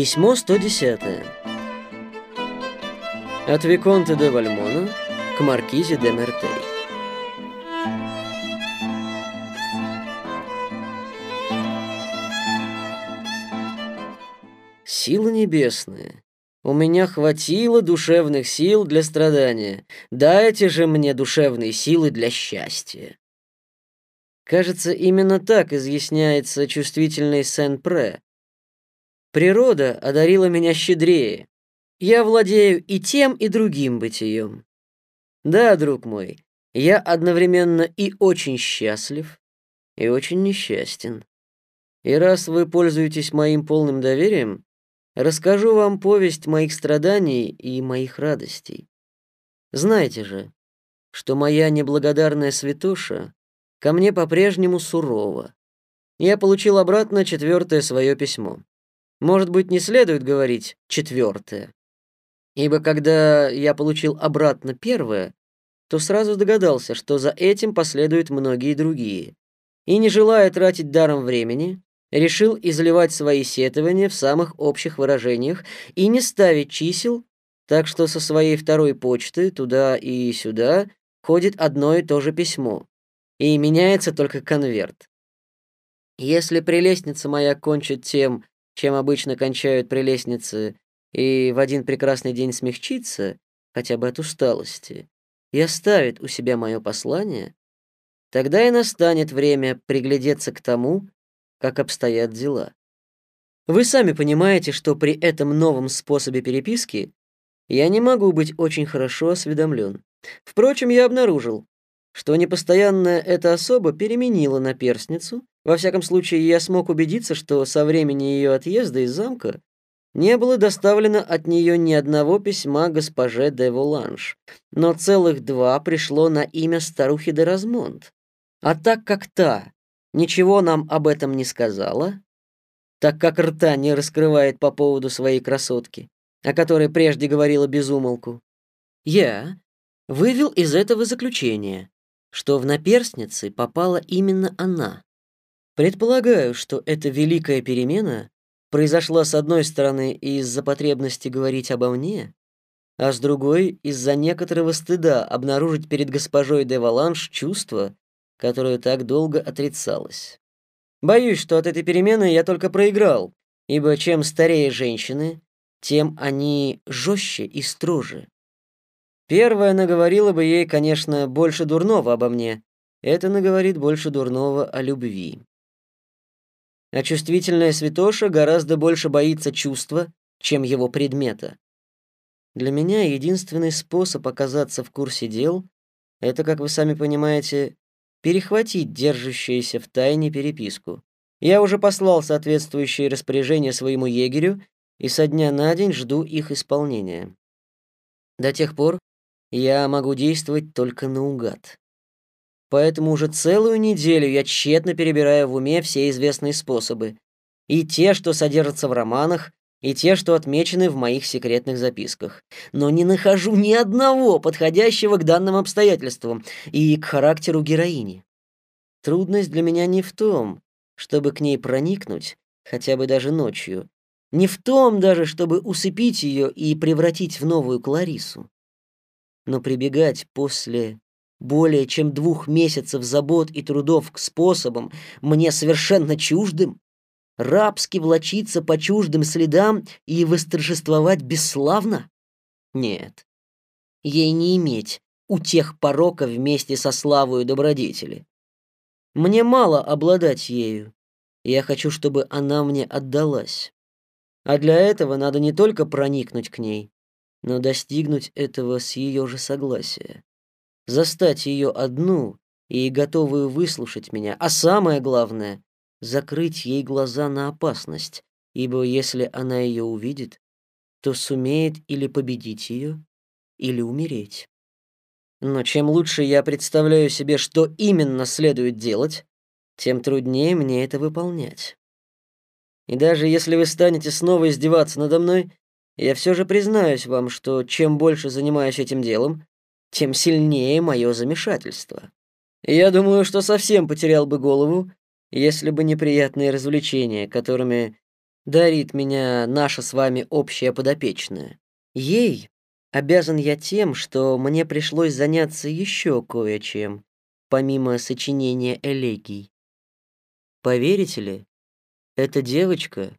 Письмо 110. От Виконта де Вальмона к Маркизе де Мертей. Силы небесные, у меня хватило душевных сил для страдания. Дайте же мне душевные силы для счастья. Кажется, именно так изъясняется чувствительный Сен-Пре, Природа одарила меня щедрее. Я владею и тем, и другим бытием. Да, друг мой, я одновременно и очень счастлив, и очень несчастен. И раз вы пользуетесь моим полным доверием, расскажу вам повесть моих страданий и моих радостей. Знаете же, что моя неблагодарная святоша ко мне по-прежнему сурова. Я получил обратно четвертое свое письмо. Может быть, не следует говорить «четвертое». Ибо когда я получил обратно первое, то сразу догадался, что за этим последуют многие другие. И, не желая тратить даром времени, решил изливать свои сетования в самых общих выражениях и не ставить чисел, так что со своей второй почты туда и сюда ходит одно и то же письмо, и меняется только конверт. Если прелестница моя кончит тем, чем обычно кончают прелестницы, и в один прекрасный день смягчится, хотя бы от усталости, и оставит у себя мое послание, тогда и настанет время приглядеться к тому, как обстоят дела. Вы сами понимаете, что при этом новом способе переписки я не могу быть очень хорошо осведомлен. Впрочем, я обнаружил, что непостоянная эта особа переменила наперстницу во всяком случае, я смог убедиться, что со времени ее отъезда из замка не было доставлено от нее ни одного письма госпоже де Воланж, но целых два пришло на имя старухи де Размонт. А так как та ничего нам об этом не сказала, так как рта не раскрывает по поводу своей красотки, о которой прежде говорила безумолку, я вывел из этого заключение, что в наперстнице попала именно она. Предполагаю, что эта великая перемена произошла с одной стороны из-за потребности говорить обо мне, а с другой — из-за некоторого стыда обнаружить перед госпожой де Валанш чувство, которое так долго отрицалось. Боюсь, что от этой перемены я только проиграл, ибо чем старее женщины, тем они жестче и строже. Первая наговорила бы ей, конечно, больше дурного обо мне. Это наговорит больше дурного о любви а чувствительная святоша гораздо больше боится чувства, чем его предмета. Для меня единственный способ оказаться в курсе дел — это, как вы сами понимаете, перехватить держащуюся в тайне переписку. Я уже послал соответствующие распоряжения своему егерю и со дня на день жду их исполнения. До тех пор я могу действовать только наугад. Поэтому уже целую неделю я тщетно перебираю в уме все известные способы. И те, что содержатся в романах, и те, что отмечены в моих секретных записках. Но не нахожу ни одного подходящего к данным обстоятельствам и к характеру героини. Трудность для меня не в том, чтобы к ней проникнуть, хотя бы даже ночью, не в том даже, чтобы усыпить ее и превратить в новую Кларису. Но прибегать после более чем двух месяцев забот и трудов к способам, мне совершенно чуждым, рабски влочиться по чуждым следам и восторжествовать бесславно? Нет, ей не иметь у тех порока вместе со славою добродетели. Мне мало обладать ею, я хочу, чтобы она мне отдалась. А для этого надо не только проникнуть к ней, но достигнуть этого с ее же согласия застать ее одну и готовую выслушать меня, а самое главное — закрыть ей глаза на опасность, ибо если она ее увидит, то сумеет или победить ее, или умереть. Но чем лучше я представляю себе, что именно следует делать, тем труднее мне это выполнять. И даже если вы станете снова издеваться надо мной, я все же признаюсь вам, что чем больше занимаюсь этим делом, тем сильнее мое замешательство. Я думаю, что совсем потерял бы голову, если бы неприятные развлечения, которыми дарит меня наша с вами общая подопечная. Ей обязан я тем, что мне пришлось заняться еще кое-чем, помимо сочинения элегий. Поверите ли, эта девочка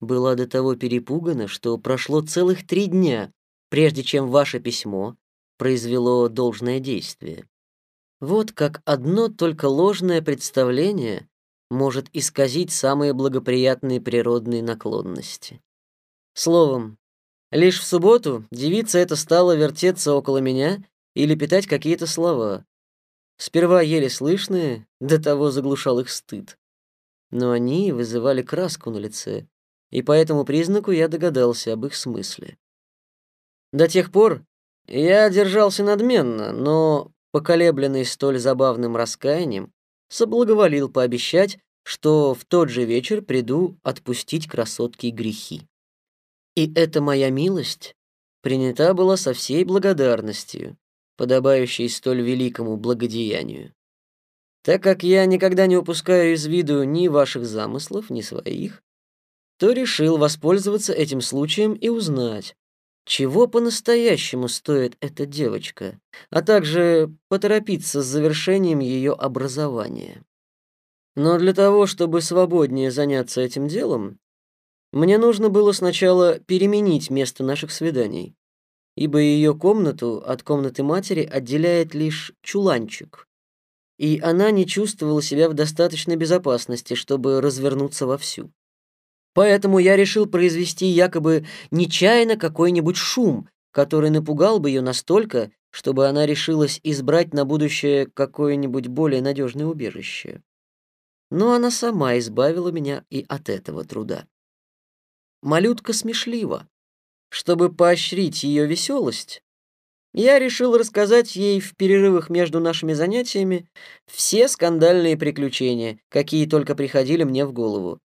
была до того перепугана, что прошло целых три дня, прежде чем ваше письмо произвело должное действие. Вот как одно только ложное представление может исказить самые благоприятные природные наклонности. Словом, лишь в субботу девица эта стала вертеться около меня и лепетать какие-то слова. Сперва еле слышные, до того заглушал их стыд. Но они вызывали краску на лице, и по этому признаку я догадался об их смысле. До тех пор я держался надменно, но, поколебленный столь забавным раскаянием, соблаговолил пообещать, что в тот же вечер приду отпустить красотке грехи. И эта моя милость принята была со всей благодарностью, подобающей столь великому благодеянию. Так как я никогда не упускаю из виду ни ваших замыслов, ни своих, то решил воспользоваться этим случаем и узнать, чего по-настоящему стоит эта девочка, а также поторопиться с завершением ее образования. Но для того, чтобы свободнее заняться этим делом, мне нужно было сначала переменить место наших свиданий, ибо ее комнату от комнаты матери отделяет лишь чуланчик, и она не чувствовала себя в достаточной безопасности, чтобы развернуться вовсю. Поэтому я решил произвести якобы нечаянно какой-нибудь шум, который напугал бы ее настолько, чтобы она решилась избрать на будущее какое-нибудь более надежное убежище. Но она сама избавила меня и от этого труда. Малютка смешлива. Чтобы поощрить ее веселость, я решил рассказать ей в перерывах между нашими занятиями все скандальные приключения, какие только приходили мне в голову,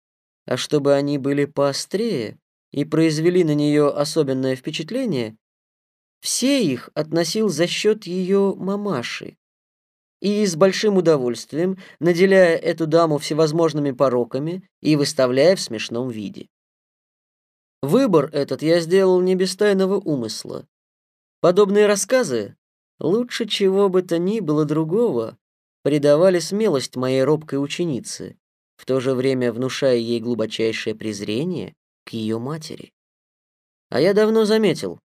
а чтобы они были поострее и произвели на нее особенное впечатление, все их относил за счет ее мамаши. И с большим удовольствием, наделяя эту даму всевозможными пороками и выставляя в смешном виде. Выбор этот я сделал не без тайного умысла. Подобные рассказы, лучше чего бы то ни было другого, придавали смелость моей робкой ученице, в то же время внушая ей глубочайшее презрение к ее матери. А я давно заметил,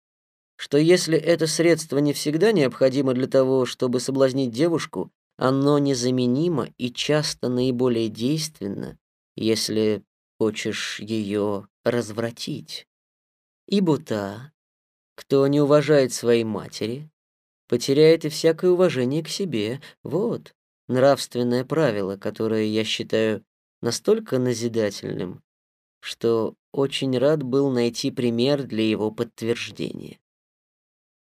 что если это средство не всегда необходимо для того, чтобы соблазнить девушку, оно незаменимо и часто наиболее действенно, если хочешь ее развратить. Ибо та, кто не уважает своей матери, потеряет и всякое уважение к себе. Вот нравственное правило, которое я считаю настолько назидательным, что очень рад был найти пример для его подтверждения.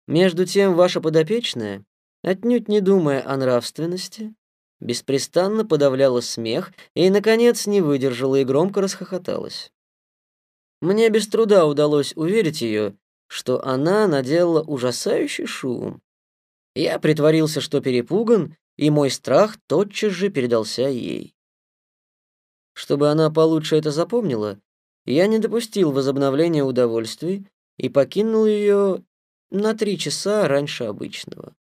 Между тем, ваша подопечная, отнюдь не думая о нравственности, беспрестанно подавляла смех и, наконец, не выдержала и громко расхохоталась. Мне без труда удалось уверить ее, что она наделала ужасающий шум. Я притворился, что перепуган, и мой страх тотчас же передался ей. Чтобы она получше это запомнила, я не допустил возобновления удовольствий и покинул ее на три часа раньше обычного.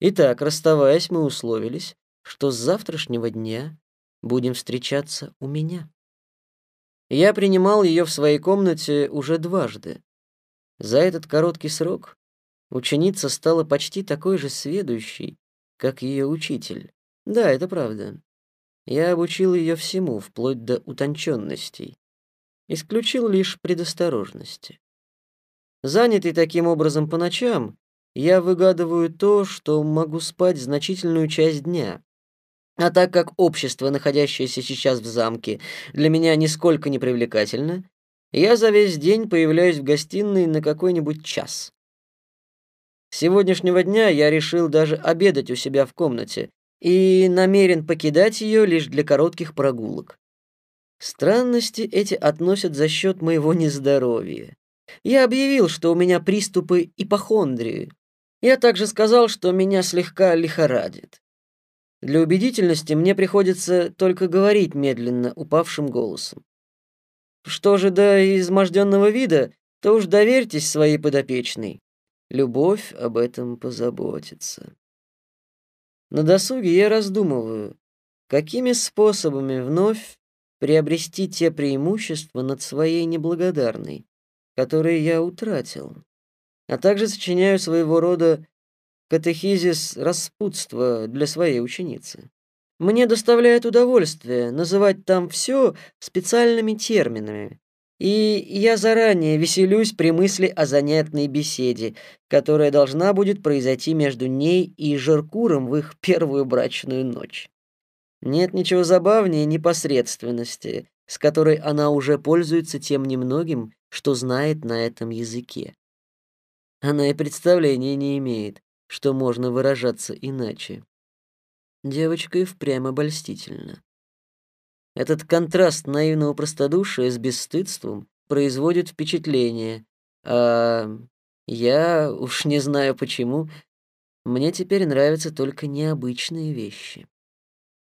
Итак, расставаясь, мы условились, что с завтрашнего дня будем встречаться у меня. Я принимал ее в своей комнате уже дважды. За этот короткий срок ученица стала почти такой же сведущей, как ее учитель. Да, это правда. Я обучил ее всему, вплоть до утонченностей. Исключил лишь предосторожности. Занятый таким образом по ночам, я выгадываю то, что могу спать значительную часть дня. А так как общество, находящееся сейчас в замке, для меня нисколько не привлекательно, я за весь день появляюсь в гостиной на какой-нибудь час. С сегодняшнего дня я решил даже обедать у себя в комнате, и намерен покидать ее лишь для коротких прогулок. Странности эти относят за счет моего нездоровья. Я объявил, что у меня приступы ипохондрии. Я также сказал, что меня слегка лихорадит. Для убедительности мне приходится только говорить медленно, упавшим голосом. Что же до изможденного вида, то уж доверьтесь своей подопечной. Любовь об этом позаботится. На досуге я раздумываю, какими способами вновь приобрести те преимущества над своей неблагодарной, которые я утратил, а также сочиняю своего рода катехизис распутства для своей ученицы. Мне доставляет удовольствие называть там все специальными терминами, и я заранее веселюсь при мысли о занятной беседе, которая должна будет произойти между ней и Жеркуром в их первую брачную ночь. Нет ничего забавнее непосредственности, с которой она уже пользуется тем немногим, что знает на этом языке. Она и представления не имеет, что можно выражаться иначе. Девочка и впрямь обольстительна. Этот контраст наивного простодушия с бесстыдством производит впечатление, а я уж не знаю почему, мне теперь нравятся только необычные вещи.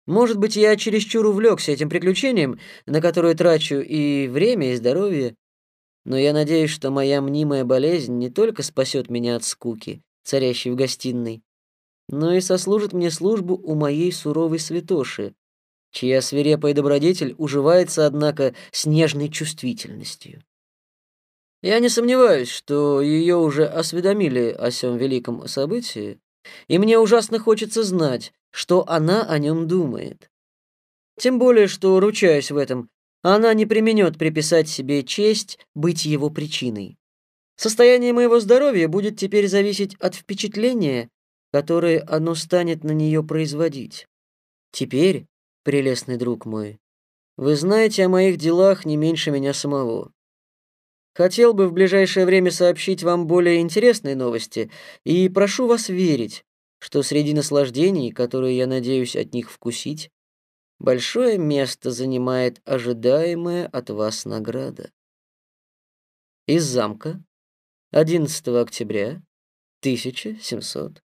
Может быть, я чересчур увлекся этим приключением, на которое трачу и время, и здоровье, но я надеюсь, что моя мнимая болезнь не только спасет меня от скуки, царящей в гостиной, но и сослужит мне службу у моей суровой святоши, чья свирепая добродетель уживается, однако, с нежной чувствительностью. Я не сомневаюсь, что ее уже осведомили о сём великом событии, и мне ужасно хочется знать, что она о нем думает. Тем более, что, ручаюсь в этом, она не применет приписать себе честь быть его причиной. Состояние моего здоровья будет теперь зависеть от впечатления, которое оно станет на нее производить. Теперь, прелестный друг мой, вы знаете о моих делах не меньше меня самого. Хотел бы в ближайшее время сообщить вам более интересные новости и прошу вас верить, что среди наслаждений, которые я надеюсь от них вкусить, большое место занимает ожидаемая от вас награда. Из замка 11 октября 1700